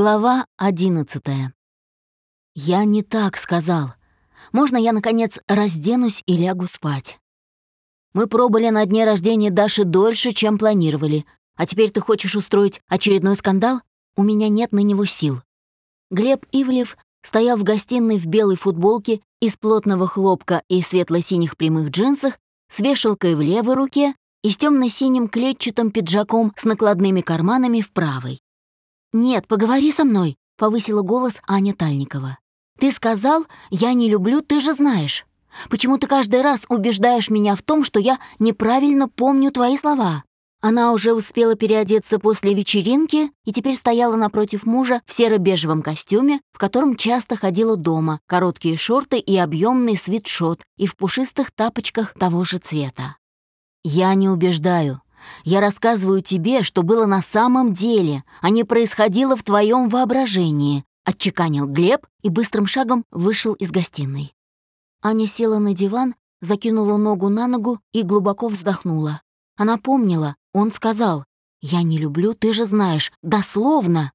Глава одиннадцатая. Я не так сказал. Можно я, наконец, разденусь и лягу спать? Мы пробыли на дне рождения Даши дольше, чем планировали. А теперь ты хочешь устроить очередной скандал? У меня нет на него сил. Глеб Ивлев стоял в гостиной в белой футболке из плотного хлопка и светло-синих прямых джинсах, с вешалкой в левой руке и с темно-синим клетчатым пиджаком с накладными карманами в правой. «Нет, поговори со мной», — повысила голос Аня Тальникова. «Ты сказал, я не люблю, ты же знаешь. Почему ты каждый раз убеждаешь меня в том, что я неправильно помню твои слова?» Она уже успела переодеться после вечеринки и теперь стояла напротив мужа в серо-бежевом костюме, в котором часто ходила дома, короткие шорты и объемный свитшот, и в пушистых тапочках того же цвета. «Я не убеждаю. Я рассказываю тебе, что было на самом деле, а не происходило в твоем воображении», — отчеканил Глеб и быстрым шагом вышел из гостиной. Аня села на диван, закинула ногу на ногу и глубоко вздохнула. Она помнила, он сказал, «Я не люблю, ты же знаешь, дословно».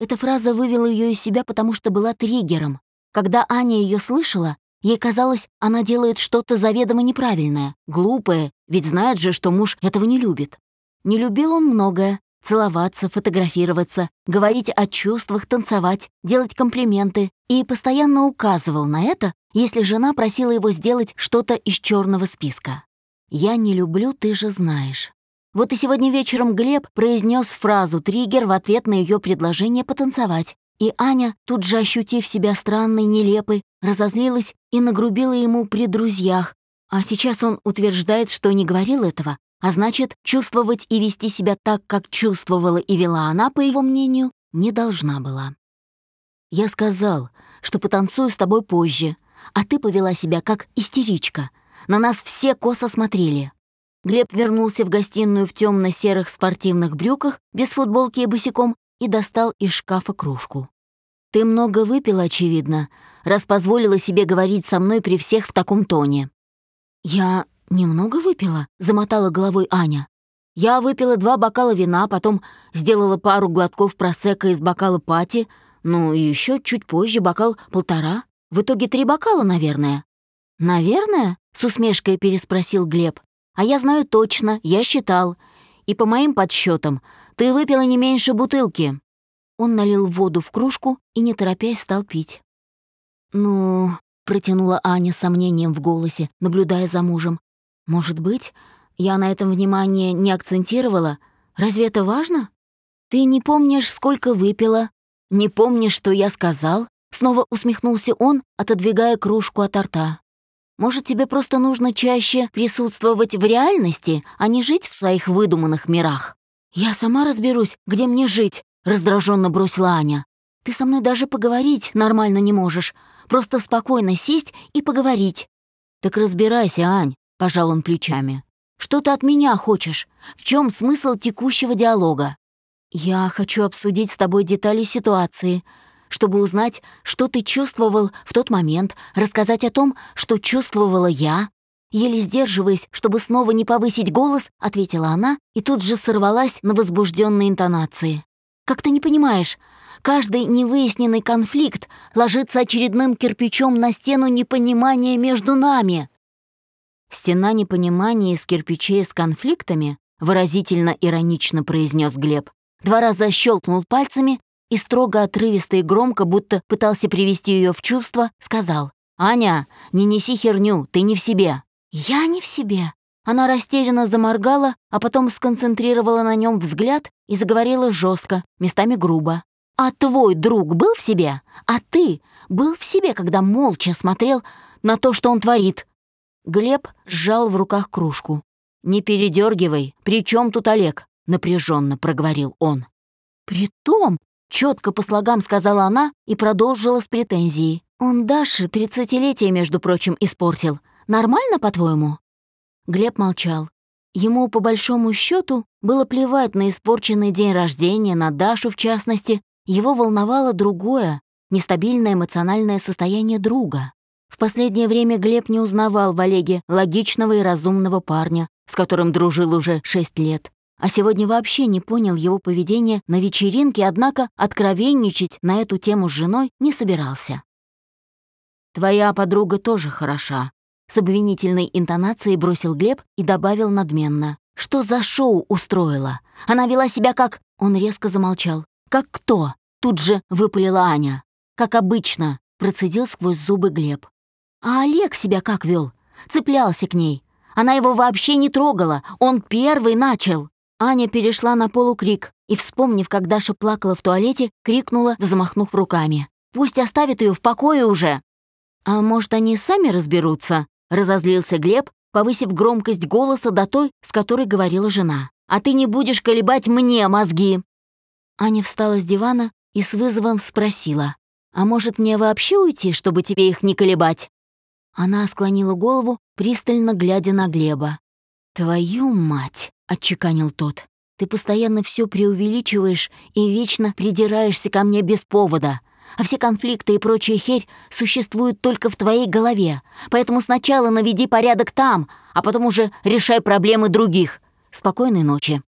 Эта фраза вывела ее из себя, потому что была триггером. Когда Аня ее слышала, Ей казалось, она делает что-то заведомо неправильное, глупое, ведь знает же, что муж этого не любит. Не любил он многое — целоваться, фотографироваться, говорить о чувствах, танцевать, делать комплименты, и постоянно указывал на это, если жена просила его сделать что-то из черного списка. «Я не люблю, ты же знаешь». Вот и сегодня вечером Глеб произнес фразу «триггер» в ответ на ее предложение потанцевать, и Аня, тут же ощутив себя странной, нелепой, разозлилась и нагрубила ему при друзьях, а сейчас он утверждает, что не говорил этого, а значит, чувствовать и вести себя так, как чувствовала и вела она, по его мнению, не должна была. Я сказал, что потанцую с тобой позже, а ты повела себя как истеричка. На нас все косо смотрели. Глеб вернулся в гостиную в темно серых спортивных брюках, без футболки и босиком, и достал из шкафа кружку. «Ты много выпила, очевидно, раз позволила себе говорить со мной при всех в таком тоне». «Я немного выпила», — замотала головой Аня. «Я выпила два бокала вина, потом сделала пару глотков просека из бокала пати, ну и еще чуть позже бокал полтора. В итоге три бокала, наверное». «Наверное?» — с усмешкой переспросил Глеб. «А я знаю точно, я считал. И по моим подсчетам, ты выпила не меньше бутылки». Он налил воду в кружку и, не торопясь, стал пить. «Ну...» — протянула Аня с сомнением в голосе, наблюдая за мужем. «Может быть, я на этом внимание не акцентировала? Разве это важно? Ты не помнишь, сколько выпила? Не помнишь, что я сказал?» Снова усмехнулся он, отодвигая кружку от рта. «Может, тебе просто нужно чаще присутствовать в реальности, а не жить в своих выдуманных мирах?» «Я сама разберусь, где мне жить», — раздраженно бросила Аня. «Ты со мной даже поговорить нормально не можешь. Просто спокойно сесть и поговорить». «Так разбирайся, Ань», — пожал он плечами. «Что ты от меня хочешь? В чем смысл текущего диалога?» «Я хочу обсудить с тобой детали ситуации», чтобы узнать, что ты чувствовал в тот момент, рассказать о том, что чувствовала я, Еле сдерживаясь, чтобы снова не повысить голос, ответила она и тут же сорвалась на возбужденные интонации. «Как ты не понимаешь, каждый невыясненный конфликт ложится очередным кирпичом на стену непонимания между нами». «Стена непонимания из кирпичей с конфликтами?» — выразительно иронично произнес Глеб. Два раза щелкнул пальцами и строго отрывисто и громко, будто пытался привести ее в чувство, сказал. «Аня, не неси херню, ты не в себе. «Я не в себе». Она растерянно заморгала, а потом сконцентрировала на нем взгляд и заговорила жестко, местами грубо. «А твой друг был в себе? А ты был в себе, когда молча смотрел на то, что он творит?» Глеб сжал в руках кружку. «Не передергивай. При чем тут Олег?» — напряженно проговорил он. «Притом», — четко по слогам сказала она и продолжила с претензией. «Он Даше тридцатилетие, между прочим, испортил. Нормально, по-твоему?» Глеб молчал. Ему, по большому счету, было плевать на испорченный день рождения, на Дашу в частности. Его волновало другое, нестабильное эмоциональное состояние друга. В последнее время Глеб не узнавал в Олеге логичного и разумного парня, с которым дружил уже шесть лет. а сегодня вообще не понял его поведения на вечеринке, однако откровенничать на эту тему с женой не собирался. «Твоя подруга тоже хороша», — с обвинительной интонацией бросил Глеб и добавил надменно. «Что за шоу устроила? Она вела себя как...» Он резко замолчал. «Как кто?» — тут же выпалила Аня. «Как обычно», — процедил сквозь зубы Глеб. «А Олег себя как вел? Цеплялся к ней. Она его вообще не трогала, он первый начал». Аня перешла на полукрик и, вспомнив, как Даша плакала в туалете, крикнула, взмахнув руками. «Пусть оставит ее в покое уже!» «А может, они сами разберутся?» — разозлился Глеб, повысив громкость голоса до той, с которой говорила жена. «А ты не будешь колебать мне мозги!» Аня встала с дивана и с вызовом спросила. «А может, мне вообще уйти, чтобы тебе их не колебать?» Она склонила голову, пристально глядя на Глеба. «Твою мать!» — отчеканил тот. «Ты постоянно все преувеличиваешь и вечно придираешься ко мне без повода а все конфликты и прочая херь существуют только в твоей голове. Поэтому сначала наведи порядок там, а потом уже решай проблемы других. Спокойной ночи».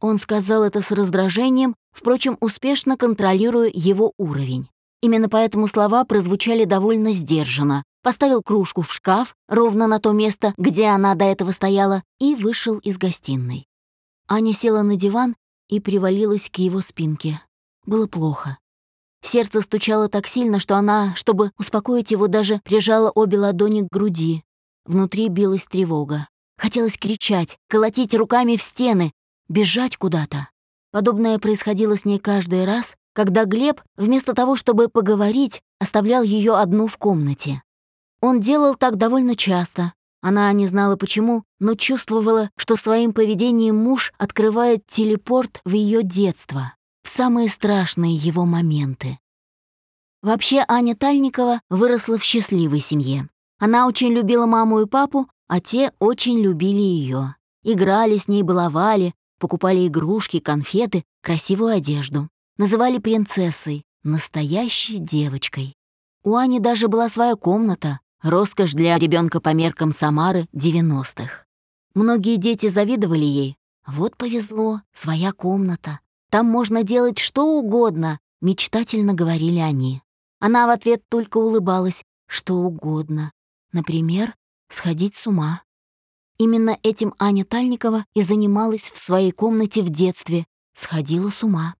Он сказал это с раздражением, впрочем, успешно контролируя его уровень. Именно поэтому слова прозвучали довольно сдержанно. Поставил кружку в шкаф, ровно на то место, где она до этого стояла, и вышел из гостиной. Аня села на диван и привалилась к его спинке. Было плохо. Сердце стучало так сильно, что она, чтобы успокоить его, даже прижала обе ладони к груди. Внутри билась тревога. Хотелось кричать, колотить руками в стены, бежать куда-то. Подобное происходило с ней каждый раз, когда Глеб, вместо того, чтобы поговорить, оставлял ее одну в комнате. Он делал так довольно часто. Она не знала почему, но чувствовала, что своим поведением муж открывает телепорт в ее детство в самые страшные его моменты. Вообще Аня Тальникова выросла в счастливой семье. Она очень любила маму и папу, а те очень любили ее. Играли с ней, баловали, покупали игрушки, конфеты, красивую одежду. Называли принцессой, настоящей девочкой. У Ани даже была своя комната, роскошь для ребенка по меркам Самары 90-х. Многие дети завидовали ей. Вот повезло, своя комната. Там можно делать что угодно», — мечтательно говорили они. Она в ответ только улыбалась, что угодно. Например, сходить с ума. Именно этим Аня Тальникова и занималась в своей комнате в детстве, сходила с ума.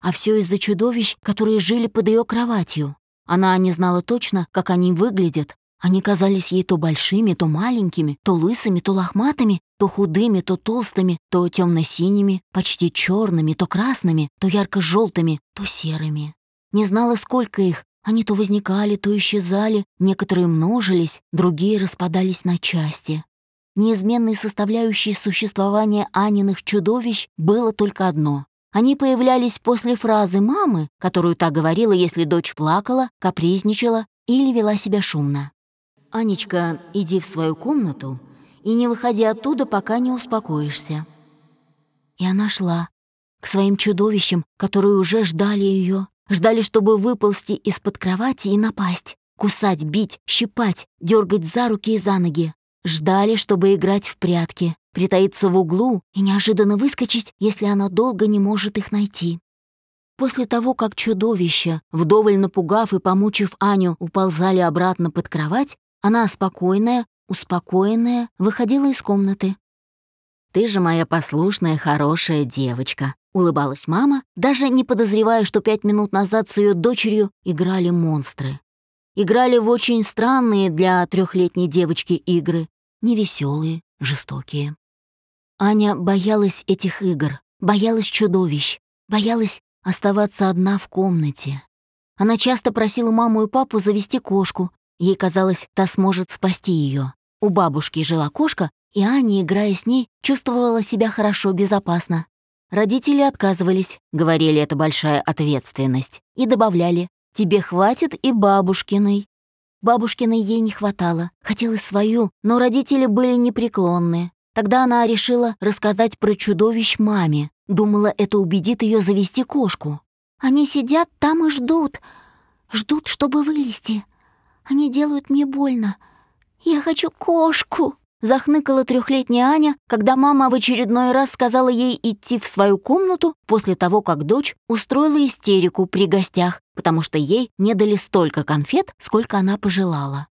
А все из-за чудовищ, которые жили под ее кроватью. Она не знала точно, как они выглядят, они казались ей то большими, то маленькими, то лысыми, то лохматыми, то худыми, то толстыми, то темно-синими, почти черными, то красными, то ярко-желтыми, то серыми. Не знала, сколько их. Они то возникали, то исчезали, некоторые множились, другие распадались на части. Неизменной составляющей существования Аниных чудовищ было только одно. Они появлялись после фразы мамы, которую та говорила, если дочь плакала, капризничала или вела себя шумно. «Анечка, иди в свою комнату и не выходи оттуда, пока не успокоишься». И она шла к своим чудовищам, которые уже ждали ее, ждали, чтобы выползти из-под кровати и напасть, кусать, бить, щипать, дергать за руки и за ноги. Ждали, чтобы играть в прятки, притаиться в углу и неожиданно выскочить, если она долго не может их найти. После того, как чудовища, вдоволь напугав и помучив Аню, уползали обратно под кровать, она спокойная, успокоенная, выходила из комнаты. «Ты же моя послушная, хорошая девочка», — улыбалась мама, даже не подозревая, что пять минут назад с ее дочерью играли монстры. Играли в очень странные для трехлетней девочки игры, невеселые, жестокие. Аня боялась этих игр, боялась чудовищ, боялась оставаться одна в комнате. Она часто просила маму и папу завести кошку, Ей казалось, та сможет спасти ее. У бабушки жила кошка, и Аня, играя с ней, чувствовала себя хорошо, безопасно. Родители отказывались, говорили, это большая ответственность, и добавляли, тебе хватит и бабушкиной. Бабушкиной ей не хватало, хотелось свою, но родители были непреклонны. Тогда она решила рассказать про чудовищ маме. Думала, это убедит ее завести кошку. Они сидят там и ждут. Ждут, чтобы вылезти. Они делают мне больно. Я хочу кошку!» захныкала трехлетняя Аня, когда мама в очередной раз сказала ей идти в свою комнату после того, как дочь устроила истерику при гостях, потому что ей не дали столько конфет, сколько она пожелала.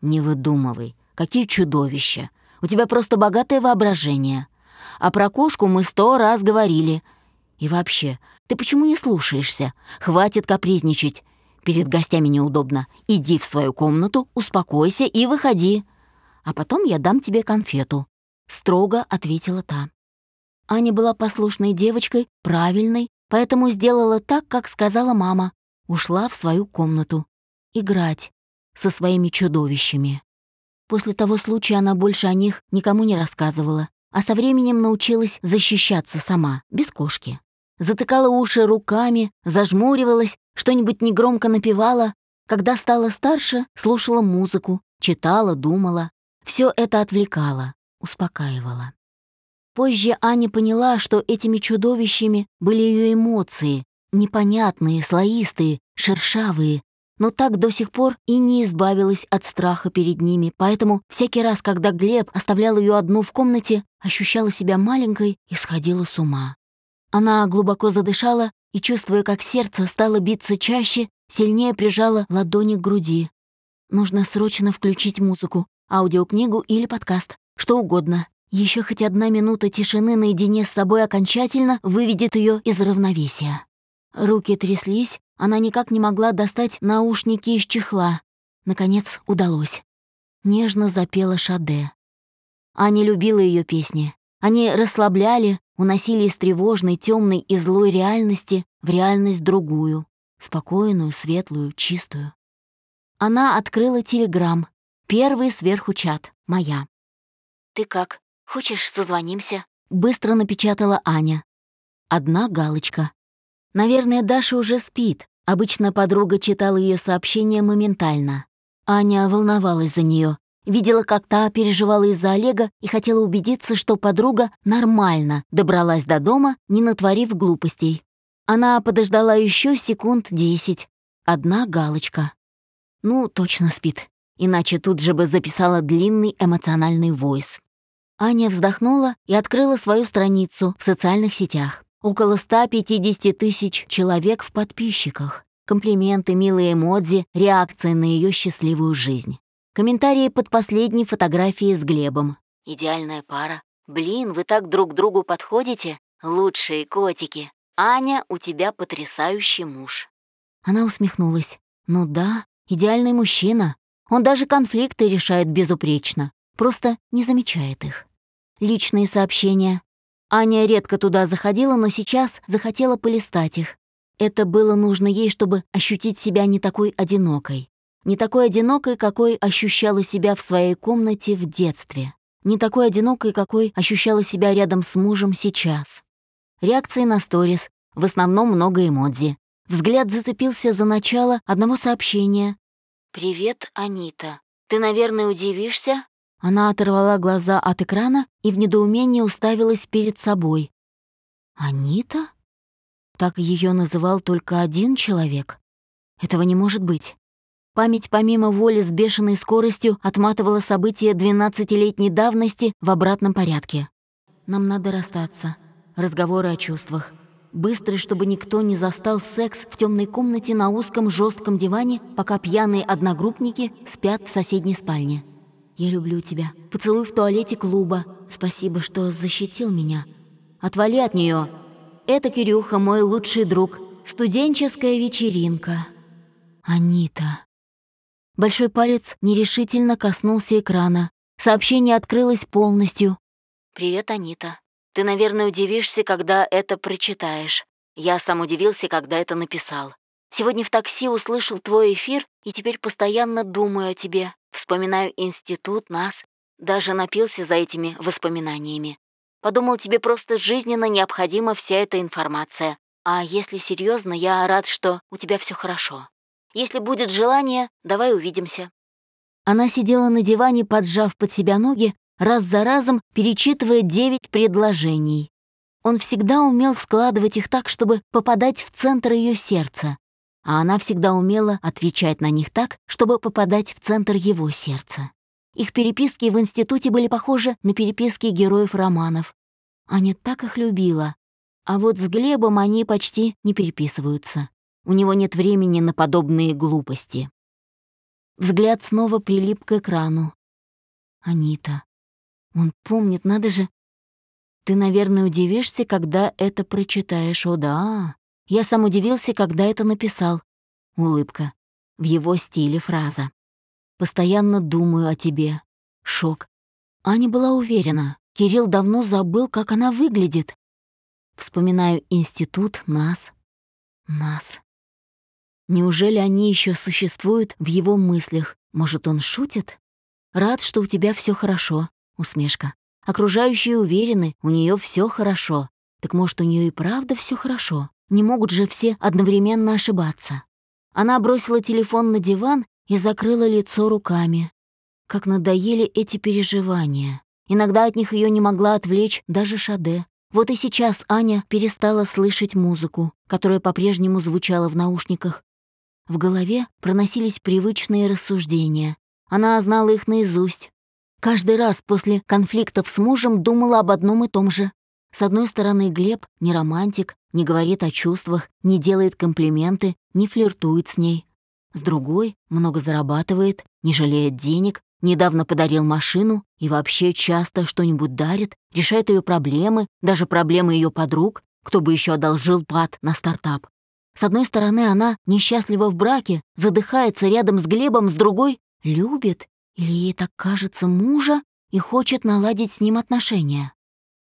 «Не выдумывай, какие чудовища! У тебя просто богатое воображение. А про кошку мы сто раз говорили. И вообще, ты почему не слушаешься? Хватит капризничать. Перед гостями неудобно. Иди в свою комнату, успокойся и выходи. А потом я дам тебе конфету», — строго ответила та. Аня была послушной девочкой, правильной, поэтому сделала так, как сказала мама. Ушла в свою комнату. Играть со своими чудовищами. После того случая она больше о них никому не рассказывала, а со временем научилась защищаться сама, без кошки. Затыкала уши руками, зажмуривалась, что-нибудь негромко напевала. Когда стала старше, слушала музыку, читала, думала. Все это отвлекало, успокаивало. Позже Аня поняла, что этими чудовищами были ее эмоции, непонятные, слоистые, шершавые, но так до сих пор и не избавилась от страха перед ними, поэтому всякий раз, когда Глеб оставлял ее одну в комнате, ощущала себя маленькой и сходила с ума. Она глубоко задышала и, чувствуя, как сердце стало биться чаще, сильнее прижала ладони к груди. Нужно срочно включить музыку, аудиокнигу или подкаст, что угодно. Еще хоть одна минута тишины наедине с собой окончательно выведет ее из равновесия. Руки тряслись, она никак не могла достать наушники из чехла. Наконец удалось. Нежно запела Шаде. Аня любила ее песни. Они расслабляли, уносили из тревожной, темной и злой реальности в реальность другую, спокойную, светлую, чистую. Она открыла телеграм. Первый сверху чат. Моя. «Ты как? Хочешь, созвонимся?» Быстро напечатала Аня. Одна галочка. Наверное, Даша уже спит. Обычно подруга читала ее сообщения моментально. Аня волновалась за нее, видела, как та переживала из-за Олега и хотела убедиться, что подруга нормально добралась до дома, не натворив глупостей. Она подождала еще секунд десять. Одна галочка. Ну, точно спит. Иначе тут же бы записала длинный эмоциональный войс. Аня вздохнула и открыла свою страницу в социальных сетях. Около 150 тысяч человек в подписчиках. Комплименты, милые эмодзи, реакции на ее счастливую жизнь. Комментарии под последней фотографией с Глебом. «Идеальная пара. Блин, вы так друг другу подходите. Лучшие котики. Аня, у тебя потрясающий муж». Она усмехнулась. «Ну да, идеальный мужчина. Он даже конфликты решает безупречно. Просто не замечает их». Личные сообщения. Аня редко туда заходила, но сейчас захотела полистать их. Это было нужно ей, чтобы ощутить себя не такой одинокой. Не такой одинокой, какой ощущала себя в своей комнате в детстве. Не такой одинокой, какой ощущала себя рядом с мужем сейчас. Реакции на сторис, в основном много эмодзи. Взгляд зацепился за начало одного сообщения. «Привет, Анита. Ты, наверное, удивишься, она оторвала глаза от экрана и в недоумении уставилась перед собой. «Анита?» Так ее называл только один человек. Этого не может быть. Память помимо воли с бешеной скоростью отматывала события двенадцатилетней давности в обратном порядке. «Нам надо расстаться. Разговоры о чувствах. Быстрый, чтобы никто не застал секс в темной комнате на узком жестком диване, пока пьяные одногруппники спят в соседней спальне. Я люблю тебя. Поцелуй в туалете клуба. Спасибо, что защитил меня. Отвали от нее. Это Кирюха, мой лучший друг. Студенческая вечеринка. Анита. Большой палец нерешительно коснулся экрана. Сообщение открылось полностью. «Привет, Анита. Ты, наверное, удивишься, когда это прочитаешь. Я сам удивился, когда это написал. Сегодня в такси услышал твой эфир и теперь постоянно думаю о тебе. Вспоминаю институт, нас. Даже напился за этими воспоминаниями. Подумал, тебе просто жизненно необходима вся эта информация. А если серьезно, я рад, что у тебя все хорошо. Если будет желание, давай увидимся». Она сидела на диване, поджав под себя ноги, раз за разом перечитывая девять предложений. Он всегда умел складывать их так, чтобы попадать в центр ее сердца а она всегда умела отвечать на них так, чтобы попадать в центр его сердца. Их переписки в институте были похожи на переписки героев романов. Аня так их любила. А вот с Глебом они почти не переписываются. У него нет времени на подобные глупости. Взгляд снова прилип к экрану. Анита. Он помнит, надо же. Ты, наверное, удивишься, когда это прочитаешь. О, да. Я сам удивился, когда это написал. Улыбка. В его стиле фраза. Постоянно думаю о тебе. Шок. Аня была уверена. Кирилл давно забыл, как она выглядит. Вспоминаю институт, нас. Нас. Неужели они еще существуют в его мыслях? Может, он шутит? Рад, что у тебя все хорошо. Усмешка. Окружающие уверены, у нее все хорошо. Так может, у нее и правда все хорошо? Не могут же все одновременно ошибаться. Она бросила телефон на диван и закрыла лицо руками. Как надоели эти переживания. Иногда от них ее не могла отвлечь даже Шаде. Вот и сейчас Аня перестала слышать музыку, которая по-прежнему звучала в наушниках, в голове проносились привычные рассуждения. Она знала их наизусть. Каждый раз после конфликтов с мужем думала об одном и том же. С одной стороны, Глеб не романтик, не говорит о чувствах, не делает комплименты, не флиртует с ней. С другой, много зарабатывает, не жалеет денег, недавно подарил машину и вообще часто что-нибудь дарит, решает ее проблемы, даже проблемы ее подруг, кто бы еще одолжил пад на стартап. С одной стороны, она несчастлива в браке, задыхается рядом с Глебом, с другой — любит, или ей так кажется, мужа и хочет наладить с ним отношения.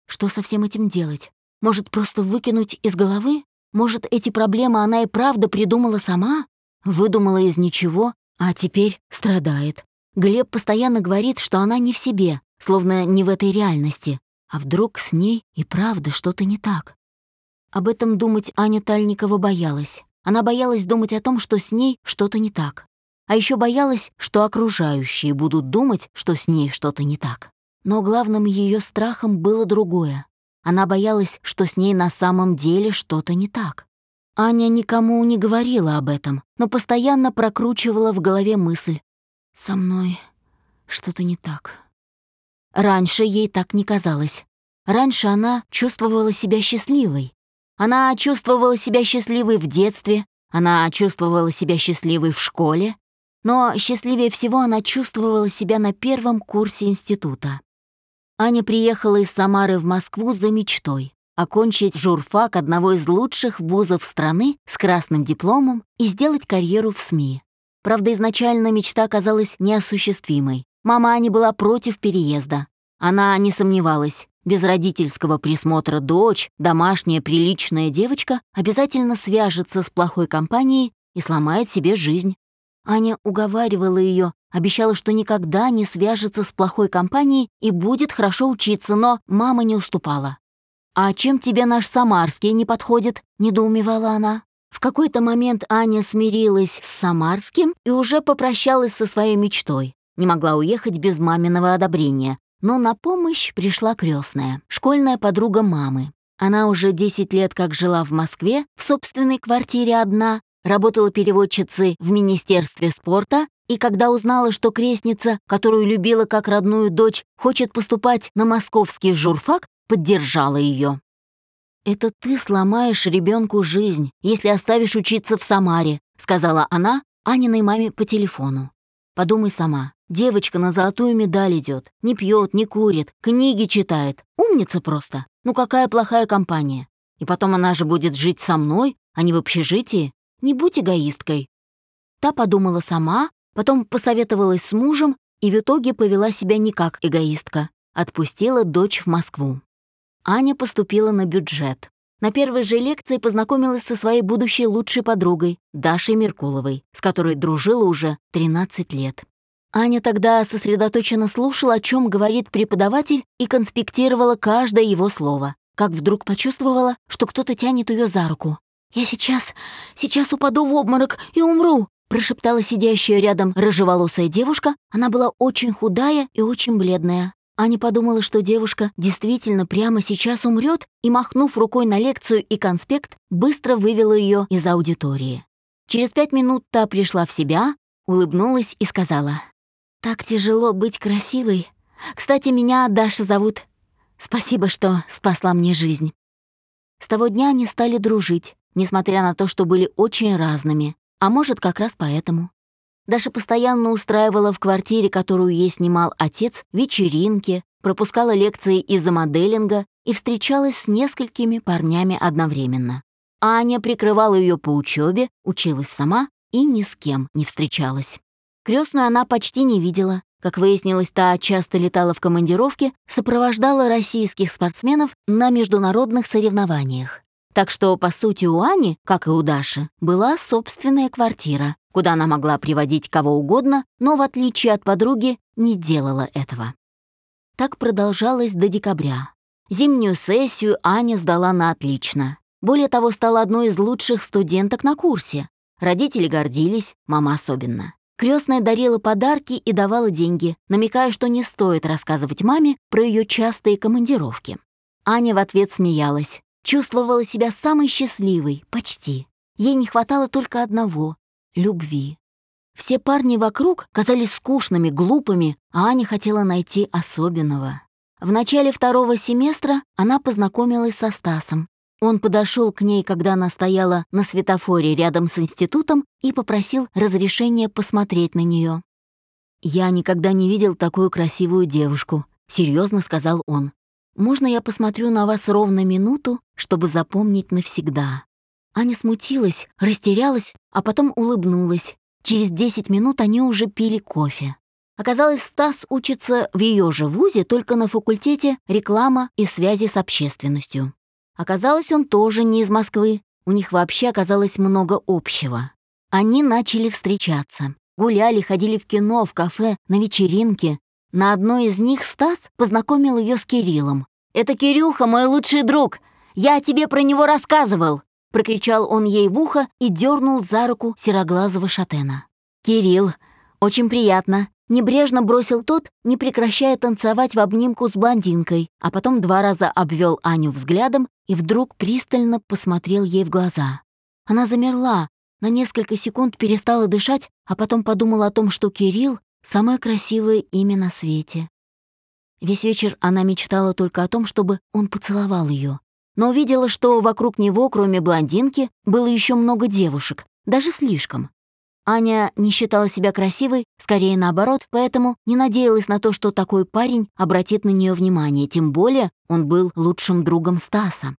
Что со всем этим делать? Может, просто выкинуть из головы? Может, эти проблемы она и правда придумала сама? Выдумала из ничего, а теперь страдает. Глеб постоянно говорит, что она не в себе, словно не в этой реальности. А вдруг с ней и правда что-то не так? Об этом думать Аня Тальникова боялась. Она боялась думать о том, что с ней что-то не так. А еще боялась, что окружающие будут думать, что с ней что-то не так. Но главным ее страхом было другое. Она боялась, что с ней на самом деле что-то не так. Аня никому не говорила об этом, но постоянно прокручивала в голове мысль «Со мной что-то не так». Раньше ей так не казалось. Раньше она чувствовала себя счастливой, она чувствовала себя счастливой в детстве, она чувствовала себя счастливой в школе, но счастливее всего она чувствовала себя на первом курсе института. Аня приехала из Самары в Москву за мечтой — окончить журфак одного из лучших вузов страны с красным дипломом и сделать карьеру в СМИ. Правда, изначально мечта оказалась неосуществимой. Мама Ани была против переезда. Она не сомневалась. Без родительского присмотра дочь, домашняя приличная девочка обязательно свяжется с плохой компанией и сломает себе жизнь. Аня уговаривала ее, обещала, что никогда не свяжется с плохой компанией и будет хорошо учиться, но мама не уступала. «А чем тебе наш Самарский не подходит?» — недоумевала она. В какой-то момент Аня смирилась с Самарским и уже попрощалась со своей мечтой. Не могла уехать без маминого одобрения, но на помощь пришла крестная, школьная подруга мамы. Она уже 10 лет как жила в Москве, в собственной квартире одна, работала переводчицей в Министерстве спорта, и когда узнала, что крестница, которую любила как родную дочь, хочет поступать на московский журфак, поддержала ее. «Это ты сломаешь ребенку жизнь, если оставишь учиться в Самаре», сказала она Аниной маме по телефону. «Подумай сама, Девочка на золотую медаль идет, не пьет, не курит, книги читает. Умница просто. Ну какая плохая компания. И потом она же будет жить со мной, а не в общежитии. Не будь эгоисткой. Та подумала сама, потом посоветовалась с мужем и в итоге повела себя не как эгоистка. Отпустила дочь в Москву. Аня поступила на бюджет. На первой же лекции познакомилась со своей будущей лучшей подругой, Дашей Меркуловой, с которой дружила уже 13 лет. Аня тогда сосредоточенно слушала, о чем говорит преподаватель, и конспектировала каждое его слово. Как вдруг почувствовала, что кто-то тянет ее за руку. «Я сейчас, сейчас упаду в обморок и умру», прошептала сидящая рядом рыжеволосая девушка. Она была очень худая и очень бледная. Аня подумала, что девушка действительно прямо сейчас умрет, и, махнув рукой на лекцию и конспект, быстро вывела ее из аудитории. Через пять минут та пришла в себя, улыбнулась и сказала, Так тяжело быть красивой. Кстати, меня Даша зовут. Спасибо, что спасла мне жизнь. С того дня они стали дружить, несмотря на то, что были очень разными. А может, как раз поэтому. Даша постоянно устраивала в квартире, которую ей снимал отец, вечеринки, пропускала лекции из-за моделинга и встречалась с несколькими парнями одновременно. Аня прикрывала ее по учебе, училась сама и ни с кем не встречалась. Крестную она почти не видела. Как выяснилось, та часто летала в командировке, сопровождала российских спортсменов на международных соревнованиях. Так что, по сути, у Ани, как и у Даши, была собственная квартира, куда она могла приводить кого угодно, но, в отличие от подруги, не делала этого. Так продолжалось до декабря. Зимнюю сессию Аня сдала на отлично. Более того, стала одной из лучших студенток на курсе. Родители гордились, мама особенно. Крестная дарила подарки и давала деньги, намекая, что не стоит рассказывать маме про ее частые командировки. Аня в ответ смеялась. Чувствовала себя самой счастливой, почти. Ей не хватало только одного — любви. Все парни вокруг казались скучными, глупыми, а Аня хотела найти особенного. В начале второго семестра она познакомилась со Стасом. Он подошел к ней, когда она стояла на светофоре рядом с институтом и попросил разрешения посмотреть на нее. «Я никогда не видел такую красивую девушку», — серьезно сказал он. «Можно я посмотрю на вас ровно минуту, чтобы запомнить навсегда?» Аня смутилась, растерялась, а потом улыбнулась. Через 10 минут они уже пили кофе. Оказалось, Стас учится в ее же вузе, только на факультете реклама и связи с общественностью. Оказалось, он тоже не из Москвы. У них вообще оказалось много общего. Они начали встречаться. Гуляли, ходили в кино, в кафе, на вечеринки. На одной из них Стас познакомил ее с Кириллом. «Это Кирюха, мой лучший друг. Я тебе про него рассказывал прокричал он ей в ухо и дернул за руку сероглазого шатена. «Кирилл, очень приятно», — небрежно бросил тот, не прекращая танцевать в обнимку с блондинкой, а потом два раза обвел Аню взглядом и вдруг пристально посмотрел ей в глаза. Она замерла, на несколько секунд перестала дышать, а потом подумала о том, что Кирилл — самое красивое имя на свете. Весь вечер она мечтала только о том, чтобы он поцеловал ее, но увидела, что вокруг него, кроме блондинки, было еще много девушек, даже слишком. Аня не считала себя красивой, скорее наоборот, поэтому не надеялась на то, что такой парень обратит на нее внимание, тем более он был лучшим другом Стаса.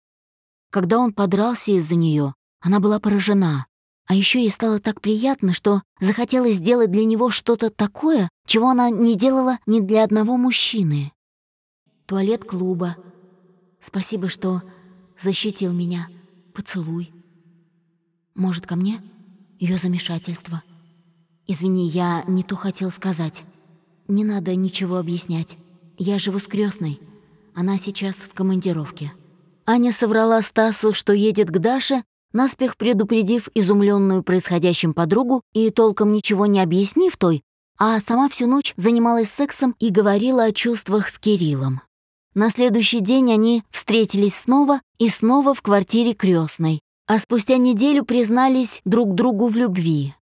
Когда он подрался из-за нее, она была поражена. А еще ей стало так приятно, что захотелось сделать для него что-то такое, чего она не делала ни для одного мужчины. Туалет клуба. Спасибо, что защитил меня. Поцелуй. Может, ко мне? Ее замешательство. Извини, я не то хотел сказать. Не надо ничего объяснять. Я живу с крестной. Она сейчас в командировке. Аня соврала Стасу, что едет к Даше, наспех предупредив изумленную происходящим подругу и толком ничего не объяснив той, а сама всю ночь занималась сексом и говорила о чувствах с Кириллом. На следующий день они встретились снова и снова в квартире крестной, а спустя неделю признались друг другу в любви.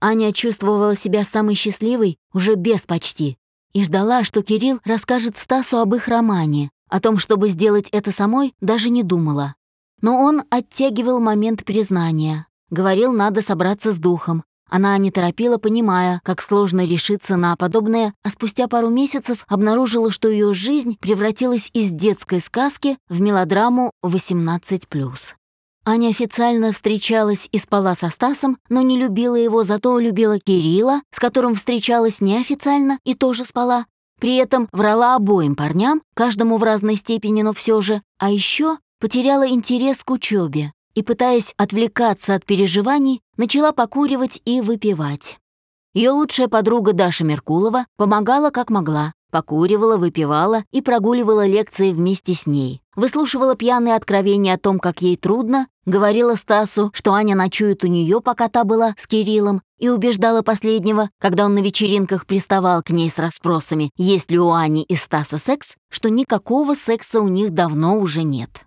Аня чувствовала себя самой счастливой уже без почти и ждала, что Кирилл расскажет Стасу об их романе. О том, чтобы сделать это самой, даже не думала. Но он оттягивал момент признания. Говорил, надо собраться с духом, она не торопила, понимая, как сложно решиться на подобное, а спустя пару месяцев обнаружила, что ее жизнь превратилась из детской сказки в мелодраму 18+. Аня официально встречалась и спала со Стасом, но не любила его, зато любила Кирилла, с которым встречалась неофициально и тоже спала. При этом врала обоим парням, каждому в разной степени, но все же. А еще потеряла интерес к учебе и, пытаясь отвлекаться от переживаний, начала покуривать и выпивать. Ее лучшая подруга Даша Меркулова помогала как могла, покуривала, выпивала и прогуливала лекции вместе с ней. Выслушивала пьяные откровения о том, как ей трудно, говорила Стасу, что Аня ночует у нее, пока та была с Кириллом, и убеждала последнего, когда он на вечеринках приставал к ней с расспросами, есть ли у Ани и Стаса секс, что никакого секса у них давно уже нет.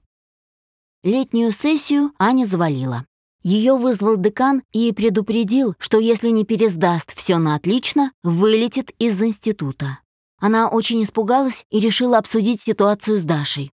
Летнюю сессию Аня завалила. Ее вызвал декан и предупредил, что если не пересдаст все на отлично, вылетит из института. Она очень испугалась и решила обсудить ситуацию с Дашей.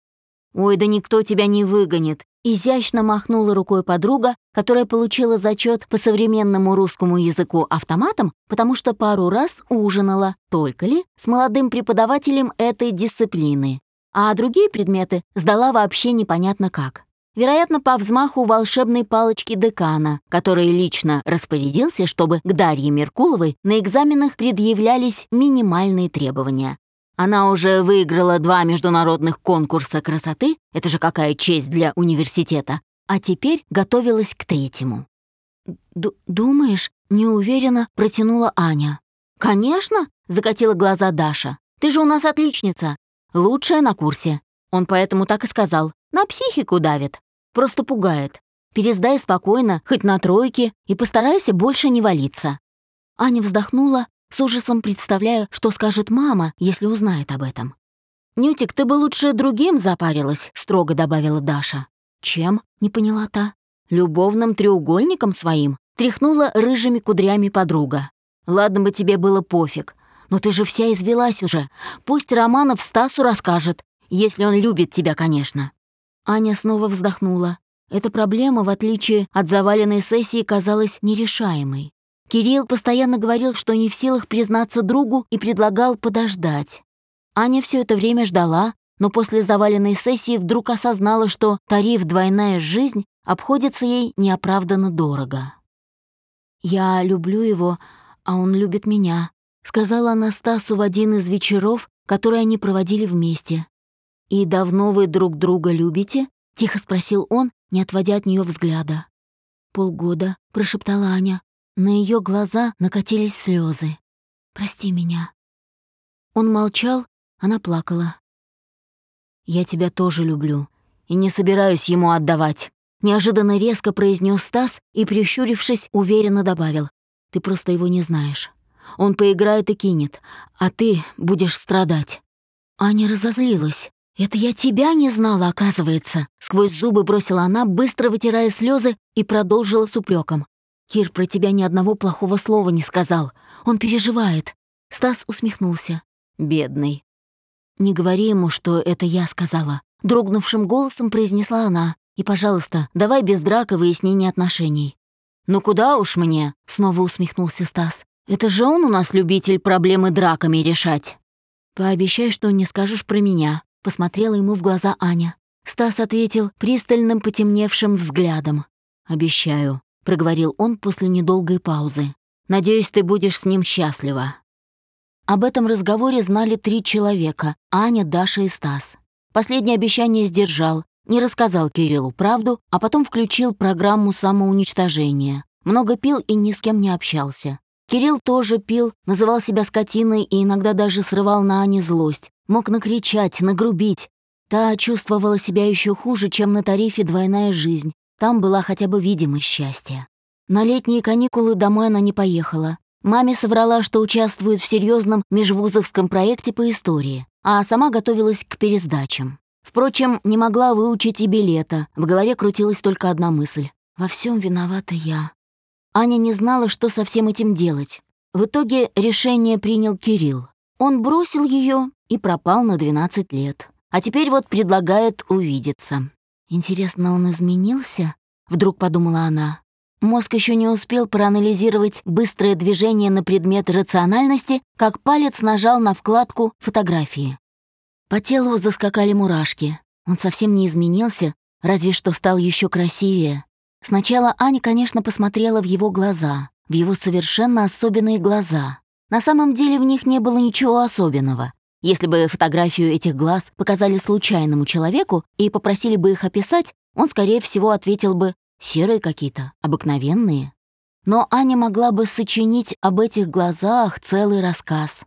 «Ой, да никто тебя не выгонит», — изящно махнула рукой подруга, которая получила зачет по современному русскому языку автоматом, потому что пару раз ужинала, только ли, с молодым преподавателем этой дисциплины, а другие предметы сдала вообще непонятно как. Вероятно, по взмаху волшебной палочки декана, который лично распорядился, чтобы к Дарье Меркуловой на экзаменах предъявлялись минимальные требования. Она уже выиграла два международных конкурса красоты, это же какая честь для университета, а теперь готовилась к третьему. Д «Думаешь?» — неуверенно протянула Аня. «Конечно!» — закатила глаза Даша. «Ты же у нас отличница. Лучшая на курсе. Он поэтому так и сказал. На психику давит. Просто пугает. Пересдай спокойно, хоть на тройке, и постарайся больше не валиться». Аня вздохнула, с ужасом представляя, что скажет мама, если узнает об этом. «Нютик, ты бы лучше другим запарилась», — строго добавила Даша. «Чем?» — не поняла та. «Любовным треугольником своим?» — тряхнула рыжими кудрями подруга. «Ладно бы тебе было пофиг, но ты же вся извелась уже. Пусть Романов Стасу расскажет, если он любит тебя, конечно». Аня снова вздохнула. Эта проблема, в отличие от заваленной сессии, казалась нерешаемой. Кирилл постоянно говорил, что не в силах признаться другу и предлагал подождать. Аня все это время ждала, но после заваленной сессии вдруг осознала, что тариф «двойная жизнь» обходится ей неоправданно дорого. «Я люблю его, а он любит меня», — сказала Анастасу в один из вечеров, которые они проводили вместе. «И давно вы друг друга любите?» — тихо спросил он, не отводя от нее взгляда. «Полгода», — прошептала Аня. На ее глаза накатились слезы. «Прости меня». Он молчал, она плакала. «Я тебя тоже люблю и не собираюсь ему отдавать», — неожиданно резко произнес Стас и, прищурившись, уверенно добавил. «Ты просто его не знаешь. Он поиграет и кинет, а ты будешь страдать». Аня разозлилась. «Это я тебя не знала, оказывается!» Сквозь зубы бросила она, быстро вытирая слезы, и продолжила с упреком. «Кир про тебя ни одного плохого слова не сказал. Он переживает». Стас усмехнулся. «Бедный». «Не говори ему, что это я сказала», — дрогнувшим голосом произнесла она. «И, пожалуйста, давай без драк и выяснения отношений». «Ну куда уж мне?» — снова усмехнулся Стас. «Это же он у нас любитель проблемы драками решать». «Пообещай, что не скажешь про меня», Посмотрела ему в глаза Аня. Стас ответил пристальным потемневшим взглядом. «Обещаю», — проговорил он после недолгой паузы. «Надеюсь, ты будешь с ним счастлива». Об этом разговоре знали три человека — Аня, Даша и Стас. Последнее обещание сдержал, не рассказал Кириллу правду, а потом включил программу самоуничтожения. Много пил и ни с кем не общался. Кирилл тоже пил, называл себя скотиной и иногда даже срывал на Ане злость. Мог накричать, нагрубить. Та чувствовала себя еще хуже, чем на тарифе «Двойная жизнь». Там была хотя бы видимость счастья. На летние каникулы домой она не поехала. Маме соврала, что участвует в серьезном межвузовском проекте по истории, а сама готовилась к пересдачам. Впрочем, не могла выучить и билета. В голове крутилась только одна мысль. «Во всем виновата я». Аня не знала, что со всем этим делать. В итоге решение принял Кирилл. Он бросил ее и пропал на 12 лет. А теперь вот предлагает увидеться. Интересно, он изменился? Вдруг подумала она. Мозг еще не успел проанализировать быстрое движение на предмет рациональности, как палец нажал на вкладку «Фотографии». По телу заскакали мурашки. Он совсем не изменился, разве что стал еще красивее. Сначала Аня, конечно, посмотрела в его глаза, в его совершенно особенные глаза. На самом деле в них не было ничего особенного. Если бы фотографию этих глаз показали случайному человеку и попросили бы их описать, он, скорее всего, ответил бы «серые какие-то, обыкновенные». Но Аня могла бы сочинить об этих глазах целый рассказ.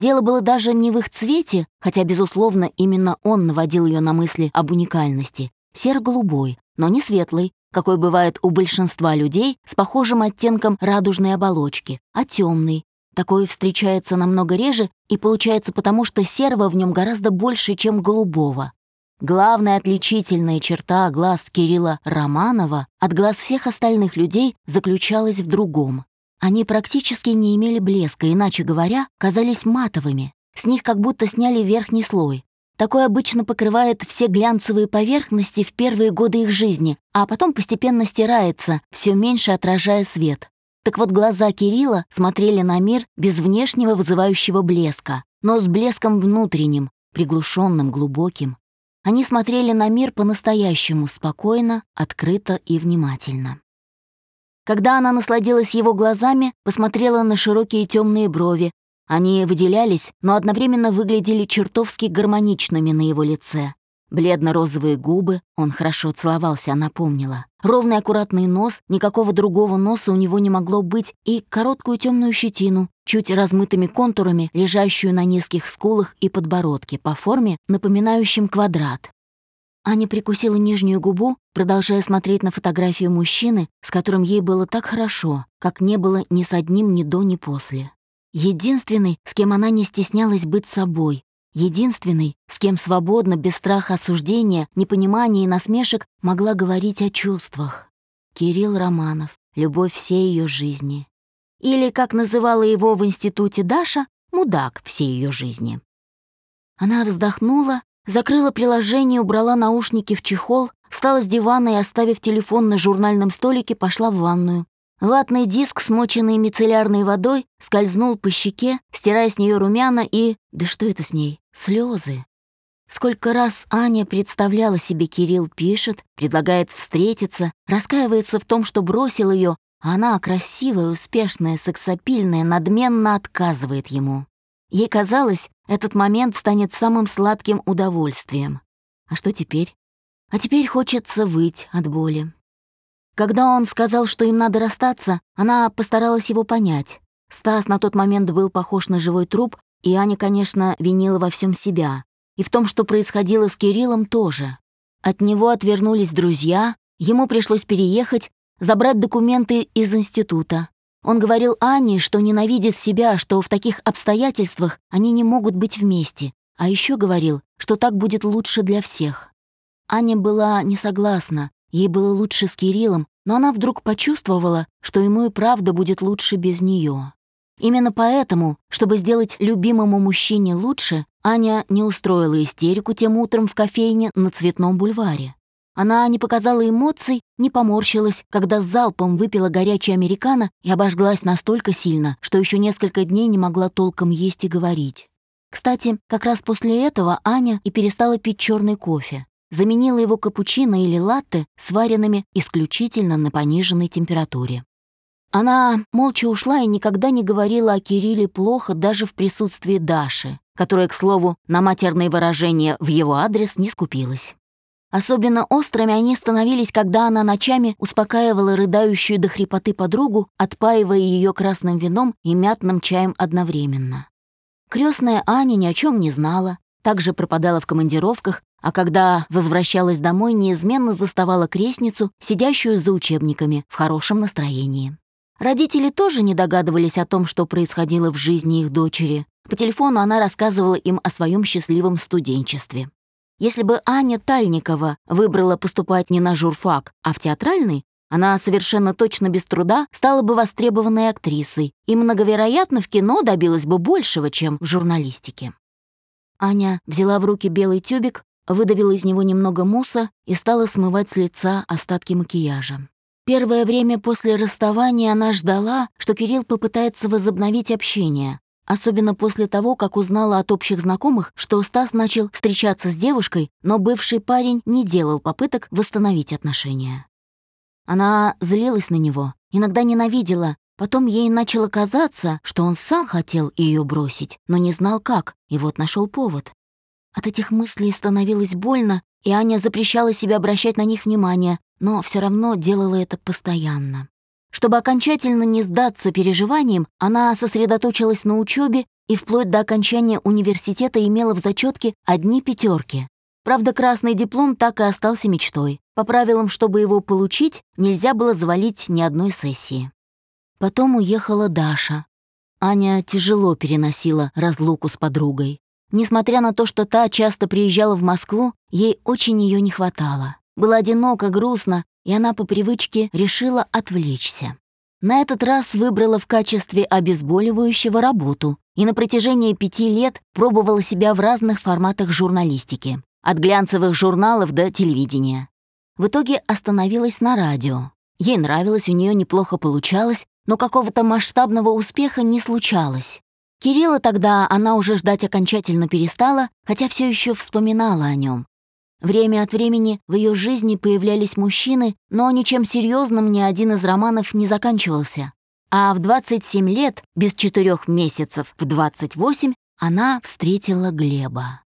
Дело было даже не в их цвете, хотя, безусловно, именно он наводил ее на мысли об уникальности. Серо-голубой, но не светлый, какой бывает у большинства людей с похожим оттенком радужной оболочки, а темный. Такой встречается намного реже и получается потому, что серого в нем гораздо больше, чем голубого. главная отличительная черта глаз Кирилла Романова от глаз всех остальных людей заключалась в другом. Они практически не имели блеска, иначе говоря, казались матовыми. С них как будто сняли верхний слой. Такое обычно покрывает все глянцевые поверхности в первые годы их жизни, а потом постепенно стирается, все меньше отражая свет. Так вот глаза Кирилла смотрели на мир без внешнего вызывающего блеска, но с блеском внутренним, приглушенным, глубоким. Они смотрели на мир по-настоящему спокойно, открыто и внимательно. Когда она насладилась его глазами, посмотрела на широкие темные брови, они выделялись, но одновременно выглядели чертовски гармоничными на его лице. Бледно-розовые губы, он хорошо целовался, она помнила. Ровный аккуратный нос, никакого другого носа у него не могло быть, и короткую темную щетину, чуть размытыми контурами, лежащую на низких скулах и подбородке, по форме, напоминающим квадрат. Аня прикусила нижнюю губу, продолжая смотреть на фотографию мужчины, с которым ей было так хорошо, как не было ни с одним ни до, ни после. Единственный, с кем она не стеснялась быть собой. Единственный, с кем свободно, без страха осуждения, непонимания и насмешек могла говорить о чувствах. Кирилл Романов, любовь всей ее жизни. Или, как называла его в институте Даша, мудак всей ее жизни. Она вздохнула, закрыла приложение, убрала наушники в чехол, встала с дивана и, оставив телефон на журнальном столике, пошла в ванную. Ватный диск, смоченный мицеллярной водой, скользнул по щеке, стирая с нее румяна и... Да что это с ней? Слезы. Сколько раз Аня представляла себе, Кирилл пишет, предлагает встретиться, раскаивается в том, что бросил ее, а она, красивая, успешная, сексапильная, надменно отказывает ему. Ей казалось, этот момент станет самым сладким удовольствием. А что теперь? А теперь хочется выть от боли. Когда он сказал, что им надо расстаться, она постаралась его понять. Стас на тот момент был похож на живой труп, и Аня, конечно, винила во всем себя. И в том, что происходило с Кириллом, тоже. От него отвернулись друзья, ему пришлось переехать, забрать документы из института. Он говорил Ане, что ненавидит себя, что в таких обстоятельствах они не могут быть вместе, а еще говорил, что так будет лучше для всех. Аня была не согласна, Ей было лучше с Кириллом, но она вдруг почувствовала, что ему и правда будет лучше без нее. Именно поэтому, чтобы сделать любимому мужчине лучше, Аня не устроила истерику тем утром в кофейне на Цветном бульваре. Она не показала эмоций, не поморщилась, когда залпом выпила горячий американо и обожглась настолько сильно, что еще несколько дней не могла толком есть и говорить. Кстати, как раз после этого Аня и перестала пить черный кофе заменила его капучино или латте, сваренными исключительно на пониженной температуре. Она молча ушла и никогда не говорила о Кирилле плохо даже в присутствии Даши, которая, к слову, на матерные выражения в его адрес не скупилась. Особенно острыми они становились, когда она ночами успокаивала рыдающую до хрипоты подругу, отпаивая ее красным вином и мятным чаем одновременно. Крестная Аня ни о чем не знала, также пропадала в командировках а когда возвращалась домой, неизменно заставала крестницу, сидящую за учебниками, в хорошем настроении. Родители тоже не догадывались о том, что происходило в жизни их дочери. По телефону она рассказывала им о своем счастливом студенчестве. Если бы Аня Тальникова выбрала поступать не на журфак, а в театральный, она совершенно точно без труда стала бы востребованной актрисой и многовероятно в кино добилась бы большего, чем в журналистике. Аня взяла в руки белый тюбик, выдавила из него немного мусса и стала смывать с лица остатки макияжа. Первое время после расставания она ждала, что Кирилл попытается возобновить общение, особенно после того, как узнала от общих знакомых, что Стас начал встречаться с девушкой, но бывший парень не делал попыток восстановить отношения. Она злилась на него, иногда ненавидела, потом ей начало казаться, что он сам хотел ее бросить, но не знал как, и вот нашел повод. От этих мыслей становилось больно, и Аня запрещала себе обращать на них внимание, но все равно делала это постоянно. Чтобы окончательно не сдаться переживаниям, она сосредоточилась на учебе и вплоть до окончания университета имела в зачетке одни пятерки. Правда, красный диплом так и остался мечтой. По правилам, чтобы его получить, нельзя было завалить ни одной сессии. Потом уехала Даша. Аня тяжело переносила разлуку с подругой. Несмотря на то, что та часто приезжала в Москву, ей очень ее не хватало. Было одиноко, грустно, и она по привычке решила отвлечься. На этот раз выбрала в качестве обезболивающего работу и на протяжении пяти лет пробовала себя в разных форматах журналистики, от глянцевых журналов до телевидения. В итоге остановилась на радио. Ей нравилось, у нее неплохо получалось, но какого-то масштабного успеха не случалось. Кирилла тогда она уже ждать окончательно перестала, хотя все еще вспоминала о нем. Время от времени в ее жизни появлялись мужчины, но ничем серьезным ни один из романов не заканчивался. А в 27 лет, без четырех месяцев, в 28, она встретила Глеба.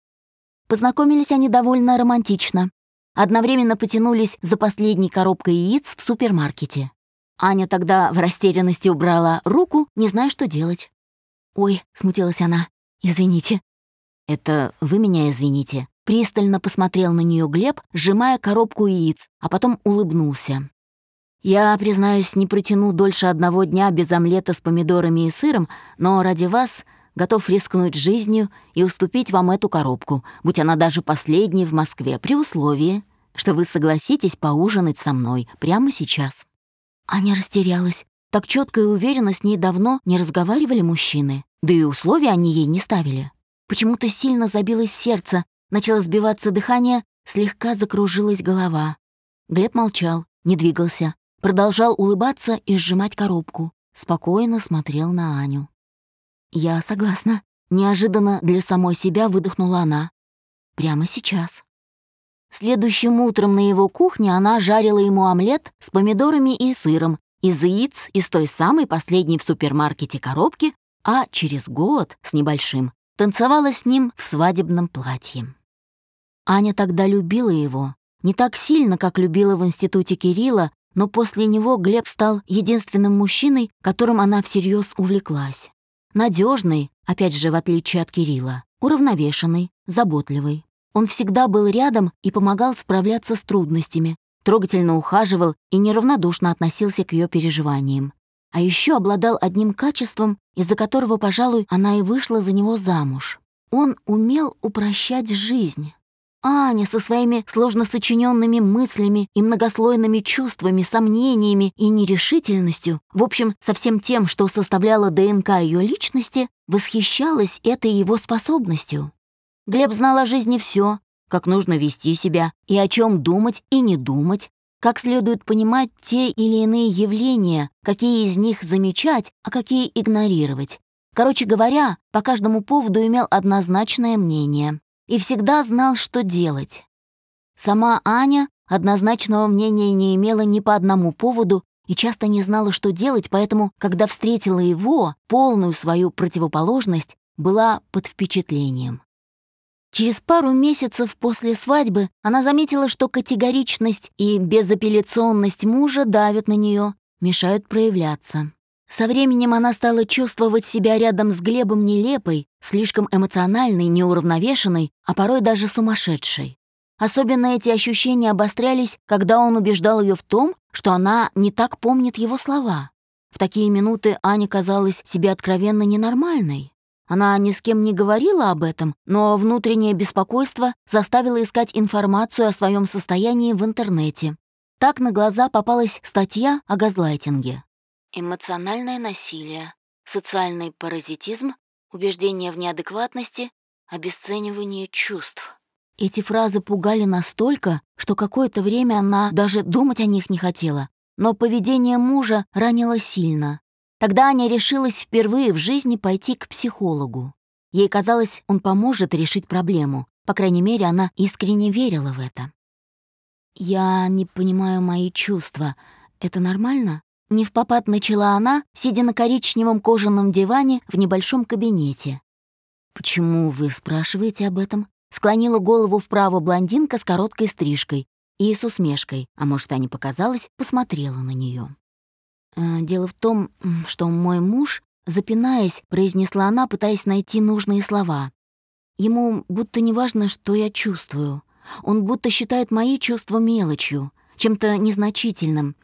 Познакомились они довольно романтично. Одновременно потянулись за последней коробкой яиц в супермаркете. Аня тогда в растерянности убрала руку, не зная, что делать. «Ой», — смутилась она, — «извините». «Это вы меня извините», Пристально посмотрел на нее Глеб, сжимая коробку яиц, а потом улыбнулся. «Я, признаюсь, не протяну дольше одного дня без омлета с помидорами и сыром, но ради вас готов рискнуть жизнью и уступить вам эту коробку, будь она даже последней в Москве, при условии, что вы согласитесь поужинать со мной прямо сейчас». Аня растерялась. Так четко и уверенно с ней давно не разговаривали мужчины, да и условия они ей не ставили. Почему-то сильно забилось сердце, Начало сбиваться дыхание, слегка закружилась голова. Глеб молчал, не двигался, продолжал улыбаться и сжимать коробку. Спокойно смотрел на Аню. «Я согласна», — неожиданно для самой себя выдохнула она. «Прямо сейчас». Следующим утром на его кухне она жарила ему омлет с помидорами и сыром из яиц из той самой последней в супермаркете коробки, а через год с небольшим танцевала с ним в свадебном платье. Аня тогда любила его. Не так сильно, как любила в институте Кирилла, но после него Глеб стал единственным мужчиной, которым она всерьез увлеклась. Надежный, опять же, в отличие от Кирилла, уравновешенный, заботливый. Он всегда был рядом и помогал справляться с трудностями, трогательно ухаживал и неравнодушно относился к ее переживаниям. А еще обладал одним качеством, из-за которого, пожалуй, она и вышла за него замуж. Он умел упрощать жизнь. Аня со своими сложно сочиненными мыслями и многослойными чувствами, сомнениями и нерешительностью, в общем, со всем тем, что составляло ДНК ее личности, восхищалась этой его способностью. Глеб знал о жизни все, как нужно вести себя, и о чем думать и не думать, как следует понимать те или иные явления, какие из них замечать, а какие игнорировать. Короче говоря, по каждому поводу имел однозначное мнение и всегда знал, что делать. Сама Аня однозначного мнения не имела ни по одному поводу и часто не знала, что делать, поэтому, когда встретила его, полную свою противоположность, была под впечатлением. Через пару месяцев после свадьбы она заметила, что категоричность и безапелляционность мужа давят на нее, мешают проявляться. Со временем она стала чувствовать себя рядом с Глебом нелепой, слишком эмоциональной, неуравновешенной, а порой даже сумасшедшей. Особенно эти ощущения обострялись, когда он убеждал ее в том, что она не так помнит его слова. В такие минуты Аня казалась себе откровенно ненормальной. Она ни с кем не говорила об этом, но внутреннее беспокойство заставило искать информацию о своем состоянии в интернете. Так на глаза попалась статья о газлайтинге. Эмоциональное насилие, социальный паразитизм, убеждение в неадекватности, обесценивание чувств. Эти фразы пугали настолько, что какое-то время она даже думать о них не хотела. Но поведение мужа ранило сильно. Тогда Аня решилась впервые в жизни пойти к психологу. Ей казалось, он поможет решить проблему. По крайней мере, она искренне верила в это. «Я не понимаю мои чувства. Это нормально?» Не в попад начала она, сидя на коричневом кожаном диване в небольшом кабинете. «Почему вы спрашиваете об этом?» Склонила голову вправо блондинка с короткой стрижкой и с усмешкой, а может, Аня показалась, посмотрела на нее. «Э, «Дело в том, что мой муж, запинаясь, произнесла она, пытаясь найти нужные слова. Ему будто не важно, что я чувствую. Он будто считает мои чувства мелочью, чем-то незначительным,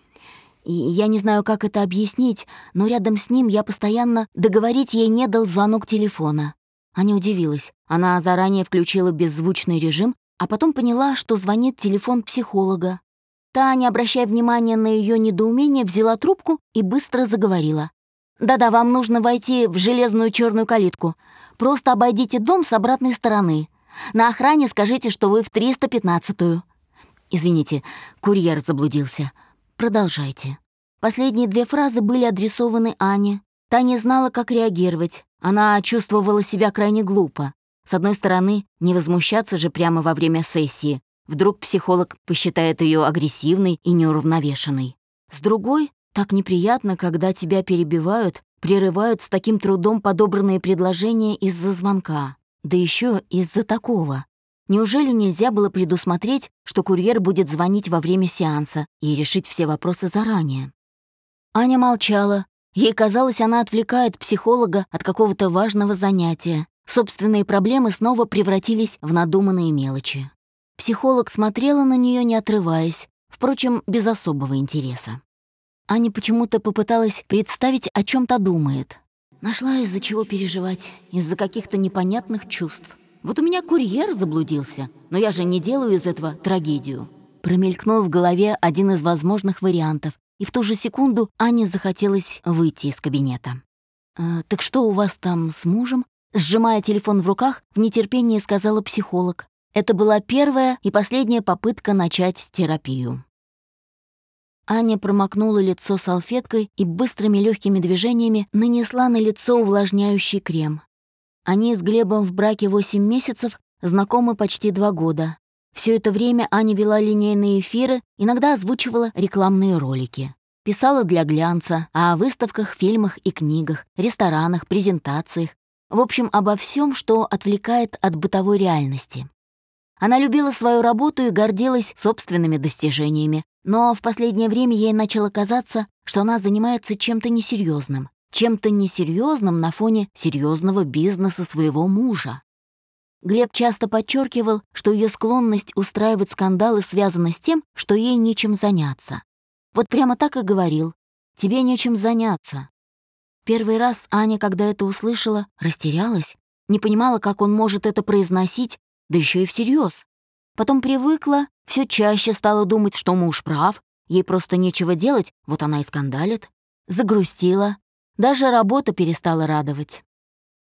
и я не знаю, как это объяснить, но рядом с ним я постоянно договорить ей не дал звонок телефона. Аня удивилась. Она заранее включила беззвучный режим, а потом поняла, что звонит телефон психолога. Та, не обращая внимания на ее недоумение, взяла трубку и быстро заговорила. «Да-да, вам нужно войти в железную черную калитку. Просто обойдите дом с обратной стороны. На охране скажите, что вы в 315-ю». «Извините, курьер заблудился. Продолжайте». Последние две фразы были адресованы Ане. Та не знала, как реагировать. Она чувствовала себя крайне глупо. С одной стороны, не возмущаться же прямо во время сессии. Вдруг психолог посчитает ее агрессивной и неуравновешенной. С другой, так неприятно, когда тебя перебивают, прерывают с таким трудом подобранные предложения из-за звонка. Да еще из-за такого. Неужели нельзя было предусмотреть, что курьер будет звонить во время сеанса и решить все вопросы заранее? Аня молчала. Ей казалось, она отвлекает психолога от какого-то важного занятия. Собственные проблемы снова превратились в надуманные мелочи. Психолог смотрела на нее, не отрываясь, впрочем, без особого интереса. Аня почему-то попыталась представить, о чем то думает. Нашла из-за чего переживать, из-за каких-то непонятных чувств. Вот у меня курьер заблудился, но я же не делаю из этого трагедию. Промелькнул в голове один из возможных вариантов, и в ту же секунду Ане захотелось выйти из кабинета. «Э, «Так что у вас там с мужем?» Сжимая телефон в руках, в нетерпении сказала психолог. Это была первая и последняя попытка начать терапию. Аня промокнула лицо салфеткой и быстрыми легкими движениями нанесла на лицо увлажняющий крем. Они с Глебом в браке 8 месяцев, знакомы почти два года. Все это время Аня вела линейные эфиры, иногда озвучивала рекламные ролики. Писала для глянца, о выставках, фильмах и книгах, ресторанах, презентациях. В общем, обо всем, что отвлекает от бытовой реальности. Она любила свою работу и гордилась собственными достижениями, но в последнее время ей начало казаться, что она занимается чем-то несерьезным, чем-то несерьезным на фоне серьезного бизнеса своего мужа. Глеб часто подчеркивал, что ее склонность устраивать скандалы связана с тем, что ей нечем заняться. Вот прямо так и говорил. «Тебе нечем заняться». Первый раз Аня, когда это услышала, растерялась, не понимала, как он может это произносить, да еще и всерьез. Потом привыкла, все чаще стала думать, что муж прав, ей просто нечего делать, вот она и скандалит. Загрустила. Даже работа перестала радовать.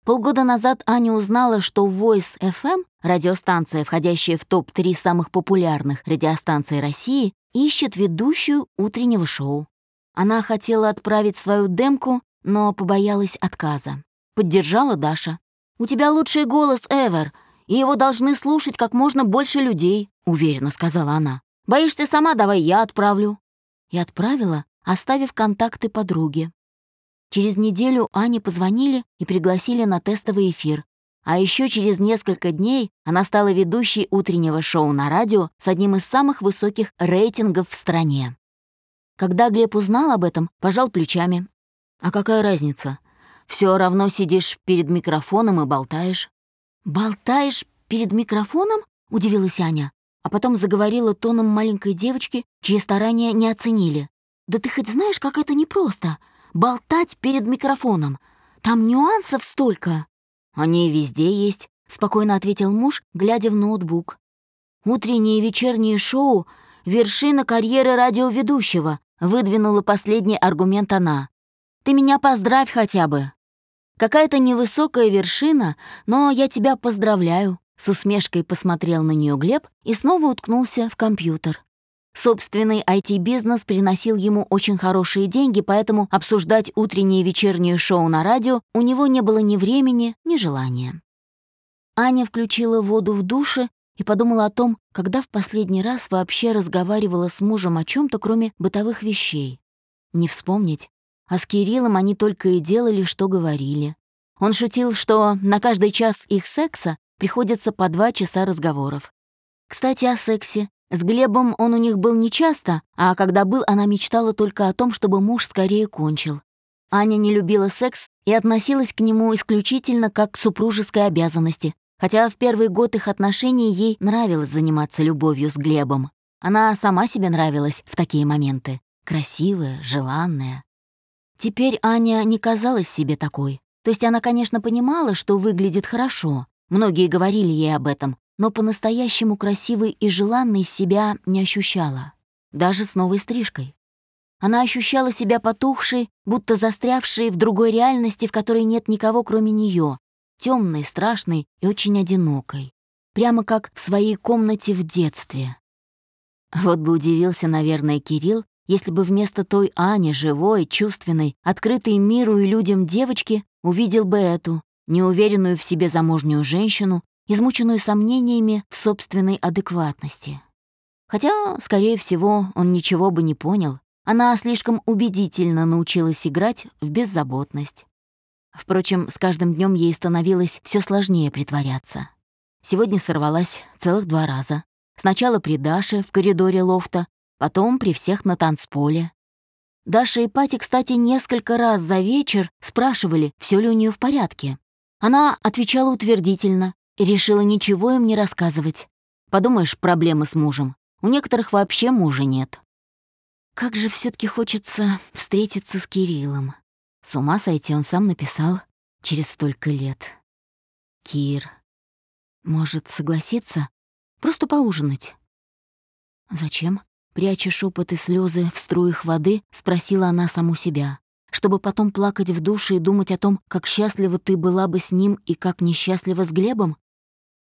Полгода назад Аня узнала, что Voice FM, радиостанция, входящая в топ-3 самых популярных радиостанций России, ищет ведущую утреннего шоу. Она хотела отправить свою демку, но побоялась отказа. Поддержала Даша. «У тебя лучший голос, Эвер и его должны слушать как можно больше людей», — уверенно сказала она. «Боишься сама, давай я отправлю». И отправила, оставив контакты подруги. Через неделю Ане позвонили и пригласили на тестовый эфир. А еще через несколько дней она стала ведущей утреннего шоу на радио с одним из самых высоких рейтингов в стране. Когда Глеб узнал об этом, пожал плечами. «А какая разница? Все равно сидишь перед микрофоном и болтаешь. «Болтаешь перед микрофоном?» — удивилась Аня, а потом заговорила тоном маленькой девочки, чьи старания не оценили. «Да ты хоть знаешь, как это непросто? Болтать перед микрофоном. Там нюансов столько». «Они везде есть», — спокойно ответил муж, глядя в ноутбук. «Утренние и вечерние шоу — вершина карьеры радиоведущего», — выдвинула последний аргумент она. «Ты меня поздравь хотя бы». Какая-то невысокая вершина, но я тебя поздравляю. С усмешкой посмотрел на нее Глеб и снова уткнулся в компьютер. Собственный IT-бизнес приносил ему очень хорошие деньги, поэтому обсуждать утреннее и вечернее шоу на радио у него не было ни времени, ни желания. Аня включила воду в душе и подумала о том, когда в последний раз вообще разговаривала с мужем о чем то кроме бытовых вещей. Не вспомнить, а с Кириллом они только и делали, что говорили. Он шутил, что на каждый час их секса приходится по два часа разговоров. Кстати, о сексе. С Глебом он у них был нечасто, а когда был, она мечтала только о том, чтобы муж скорее кончил. Аня не любила секс и относилась к нему исключительно как к супружеской обязанности, хотя в первый год их отношений ей нравилось заниматься любовью с Глебом. Она сама себе нравилась в такие моменты. Красивая, желанная. Теперь Аня не казалась себе такой. То есть она, конечно, понимала, что выглядит хорошо, Многие говорили ей об этом, но по-настоящему красивой и желанной себя не ощущала. Даже с новой стрижкой. Она ощущала себя потухшей, будто застрявшей в другой реальности, в которой нет никого, кроме нее, темной, страшной и очень одинокой. Прямо как в своей комнате в детстве. Вот бы удивился, наверное, Кирилл, если бы вместо той Ани, живой, чувственной, открытой миру и людям девочки, увидел бы эту, неуверенную в себе замужнюю женщину, измученную сомнениями в собственной адекватности. Хотя, скорее всего, он ничего бы не понял. Она слишком убедительно научилась играть в беззаботность. Впрочем, с каждым днем ей становилось все сложнее притворяться. Сегодня сорвалась целых два раза. Сначала при Даше в коридоре лофта, потом при всех на танцполе. Даша и Пати, кстати, несколько раз за вечер спрашивали, все ли у нее в порядке. Она отвечала утвердительно и решила ничего им не рассказывать. Подумаешь, проблемы с мужем. У некоторых вообще мужа нет. Как же все таки хочется встретиться с Кириллом. С ума сойти он сам написал через столько лет. Кир. Может, согласиться? Просто поужинать. Зачем? Пряча шепот и слезы в струях воды, спросила она саму себя чтобы потом плакать в душе и думать о том, как счастлива ты была бы с ним и как несчастлива с Глебом?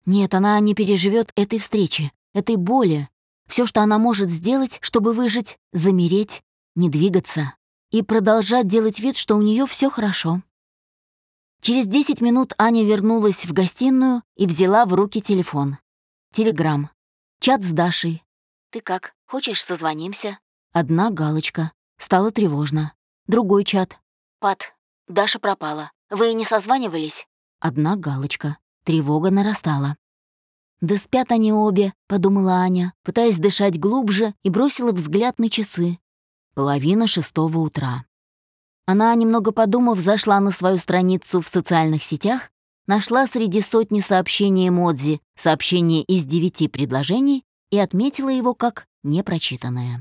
Нет, она не переживет этой встречи, этой боли. Все, что она может сделать, чтобы выжить, замереть, не двигаться и продолжать делать вид, что у нее все хорошо. Через 10 минут Аня вернулась в гостиную и взяла в руки телефон. Телеграм. Чат с Дашей. «Ты как, хочешь созвонимся?» Одна галочка. Стало тревожно. Другой чат. «Пат, Даша пропала. Вы не созванивались?» Одна галочка. Тревога нарастала. «Да спят они обе», — подумала Аня, пытаясь дышать глубже и бросила взгляд на часы. Половина шестого утра. Она, немного подумав, зашла на свою страницу в социальных сетях, нашла среди сотни сообщений эмодзи сообщение из девяти предложений и отметила его как непрочитанное.